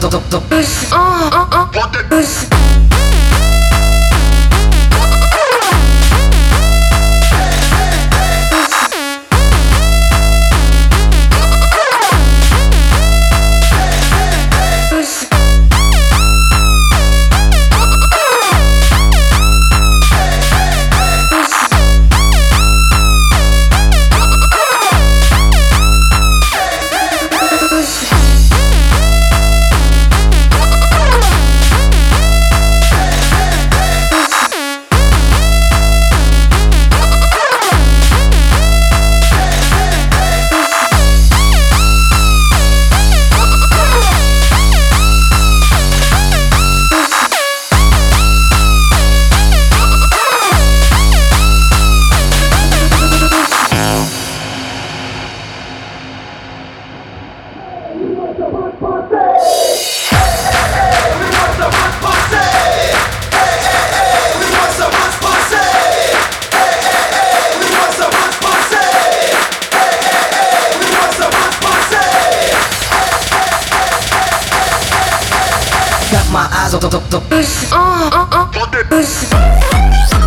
Got uh, uh, uh, my eyes on the, the, the, uh, uh, uh,